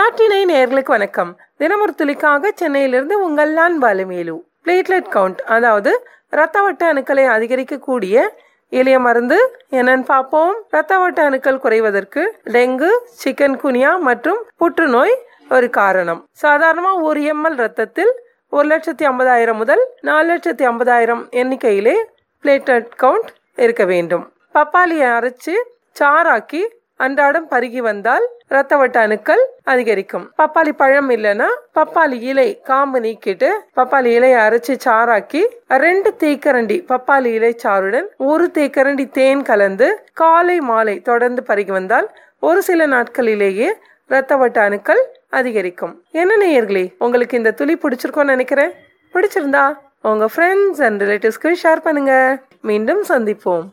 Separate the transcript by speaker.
Speaker 1: நாட்டினை நேர்களுக்கு வணக்கம். தினமொரு துளிக்காக சென்னையிலிருந்து உங்கள் நான் பாலுமேலு. பிளேட்லெட் கவுண்ட் அதாவது இரத்த வட்ட அணுக்களை அதிகரிக்கக்கூடிய எளிய மருந்து என்னன்னு பார்ப்போம். இரத்த வட்ட அணுக்கள் குறைவதற்கு டெங்கு சிக்கன் குனியா மற்றும் புற்றுநோய் ஒரு காரணம். சாதாரணமாக ஒரு எம்எல் ரத்தத்தில் ஒரு லட்சத்தி ஐம்பதாயிரம் முதல் நாலு லட்சத்தி ஐம்பதாயிரம் எண்ணிக்கையிலே பிளேட்லெட் கவுண்ட் இருக்க வேண்டும். பப்பாளியை அரைச்சு சாராக்கி அன்றாடம் பருகி வந்தால் ரத்தவட்ட அணுக்கள் அதிகரிக்கும். பப்பாளி பழம் இல்லைன்னா பப்பாளி இலை காம்பு நீக்கிட்டு பப்பாளி இலையை அரைச்சி சாறாக்கி ரெண்டு தேக்கரண்டி பப்பாளி இலை சாறுடன் ஒரு தேக்கரண்டி தேன் கலந்து காலை மாலை தொடர்ந்து பருகி வந்தால் ஒரு சில நாட்களிலேயே ரத்தவட்ட அணுக்கள் அதிகரிக்கும். என்ன நேயர்களே உங்களுக்கு இந்த துளி பிடிச்சிருக்கோன்னு நினைக்கிறேன். பிடிச்சிருந்தா உங்க ஃப்ரெண்ட்ஸ் அண்ட் ரிலேட்டிவ்ஸ்க்கு ஷேர் பண்ணுங்க. மீண்டும் சந்திப்போம்.